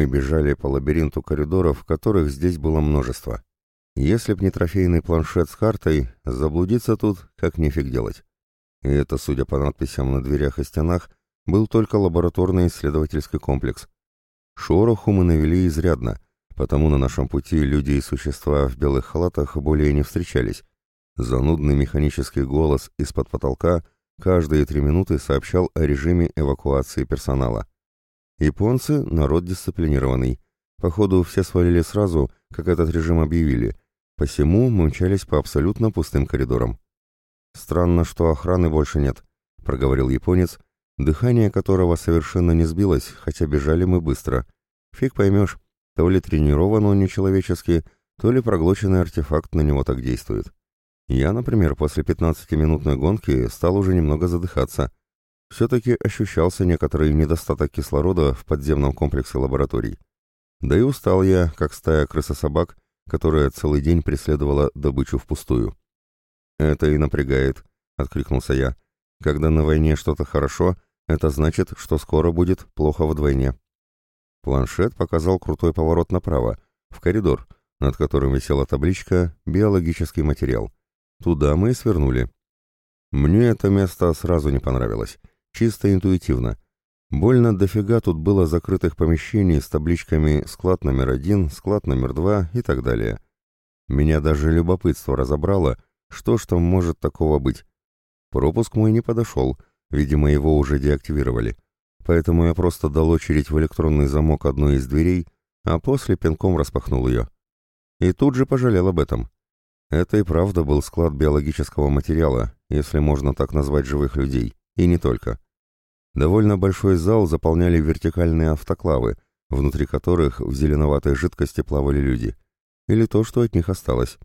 мы бежали по лабиринту коридоров, которых здесь было множество. Если б не трофейный планшет с картой, заблудиться тут как нефиг делать. И это, судя по надписям на дверях и стенах, был только лабораторный исследовательский комплекс. Шороху мы навели изрядно, потому на нашем пути люди и существа в белых халатах более не встречались. Занудный механический голос из-под потолка каждые три минуты сообщал о режиме эвакуации персонала. Японцы — народ дисциплинированный. Походу, все свалили сразу, как этот режим объявили, посему мы мчались по абсолютно пустым коридорам. «Странно, что охраны больше нет», — проговорил японец, дыхание которого совершенно не сбилось, хотя бежали мы быстро. Фиг поймешь, то ли тренирован он нечеловечески, то ли проглоченный артефакт на него так действует. Я, например, после 15-минутной гонки стал уже немного задыхаться. Все-таки ощущался некоторый недостаток кислорода в подземном комплексе лабораторий. Да и устал я, как стая крысособак, которая целый день преследовала добычу впустую. «Это и напрягает», — откликнулся я. «Когда на войне что-то хорошо, это значит, что скоро будет плохо вдвойне». Планшет показал крутой поворот направо, в коридор, над которым висела табличка «Биологический материал». Туда мы и свернули. Мне это место сразу не понравилось. Чисто интуитивно. Больно дофига тут было закрытых помещений с табличками «Склад номер один», «Склад номер два» и так далее. Меня даже любопытство разобрало, что ж там может такого быть. Пропуск мой не подошел, видимо, его уже деактивировали. Поэтому я просто дал очередь в электронный замок одной из дверей, а после пинком распахнул ее. И тут же пожалел об этом. Это и правда был склад биологического материала, если можно так назвать живых людей, и не только. Довольно большой зал заполняли вертикальные автоклавы, внутри которых в зеленоватой жидкости плавали люди. Или то, что от них осталось.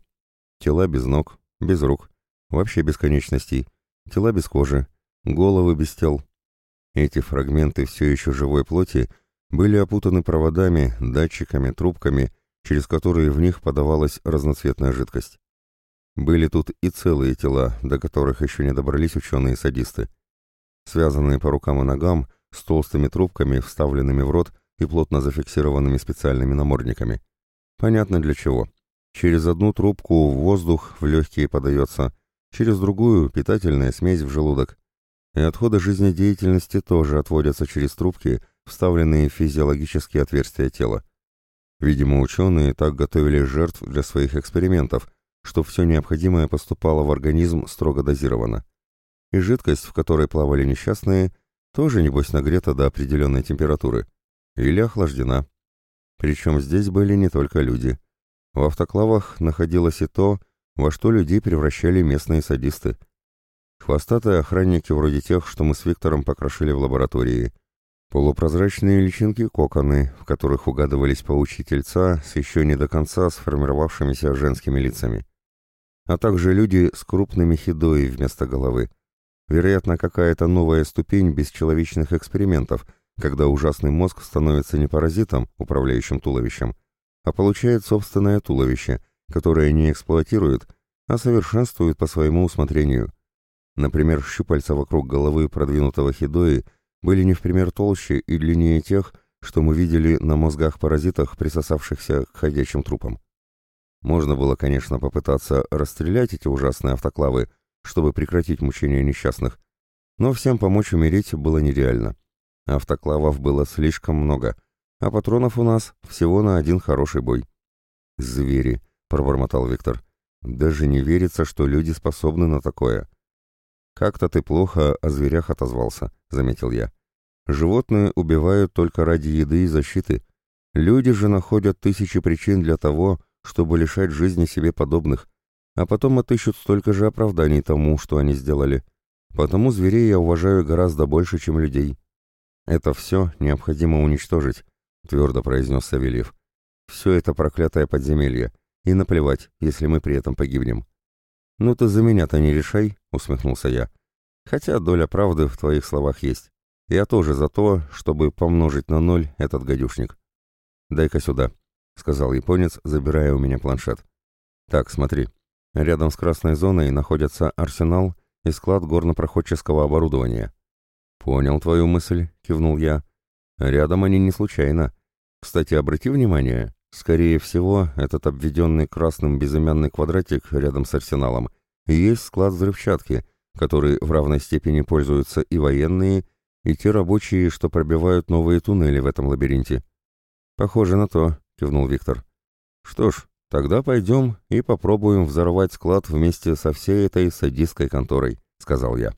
Тела без ног, без рук, вообще без конечностей, тела без кожи, головы без тел. Эти фрагменты все еще живой плоти были опутаны проводами, датчиками, трубками, через которые в них подавалась разноцветная жидкость. Были тут и целые тела, до которых еще не добрались ученые-садисты. Связанные по рукам и ногам, с толстыми трубками, вставленными в рот и плотно зафиксированными специальными намордниками. Понятно для чего. Через одну трубку воздух в легкие подается, через другую питательная смесь в желудок. И отходы жизнедеятельности тоже отводятся через трубки, вставленные в физиологические отверстия тела. Видимо, ученые так готовили жертв для своих экспериментов, что все необходимое поступало в организм строго дозировано. И жидкость, в которой плавали несчастные, тоже, небось, нагрета до определенной температуры. Или охлаждена. Причем здесь были не только люди. В автоклавах находилось и то, во что людей превращали местные садисты. Хвостатые охранники вроде тех, что мы с Виктором покрошили в лаборатории. Полупрозрачные личинки-коконы, в которых угадывались паучьи тельца с еще не до конца сформировавшимися женскими лицами а также люди с крупными хидои вместо головы. Вероятно, какая-то новая ступень бесчеловечных экспериментов, когда ужасный мозг становится не паразитом, управляющим туловищем, а получает собственное туловище, которое не эксплуатирует, а совершенствует по своему усмотрению. Например, щупальца вокруг головы продвинутого хидои были не в пример толще и длиннее тех, что мы видели на мозгах-паразитах, присосавшихся к ходячим трупам. Можно было, конечно, попытаться расстрелять эти ужасные автоклавы, чтобы прекратить мучения несчастных, но всем помочь умереть было нереально. Автоклавов было слишком много, а патронов у нас всего на один хороший бой. «Звери», — пробормотал Виктор. «Даже не верится, что люди способны на такое». «Как-то ты плохо о зверях отозвался», — заметил я. «Животные убивают только ради еды и защиты. Люди же находят тысячи причин для того, чтобы лишать жизни себе подобных, а потом отыщут столько же оправданий тому, что они сделали. Потому зверей я уважаю гораздо больше, чем людей. Это все необходимо уничтожить, твердо произнес Савельев. Все это проклятое подземелье, и наплевать, если мы при этом погибнем. Ну ты за меня-то не решай, усмехнулся я. Хотя доля правды в твоих словах есть. Я тоже за то, чтобы помножить на ноль этот гадюшник. Дай-ка сюда. — сказал японец, забирая у меня планшет. «Так, смотри. Рядом с красной зоной находятся арсенал и склад горнопроходческого оборудования». «Понял твою мысль», — кивнул я. «Рядом они не случайно. Кстати, обрати внимание, скорее всего, этот обведенный красным безымянный квадратик рядом с арсеналом есть склад взрывчатки, который в равной степени пользуются и военные, и те рабочие, что пробивают новые туннели в этом лабиринте. Похоже на то, кивнул Виктор. Что ж, тогда пойдем и попробуем взорвать склад вместе со всей этой садистской конторой, сказал я.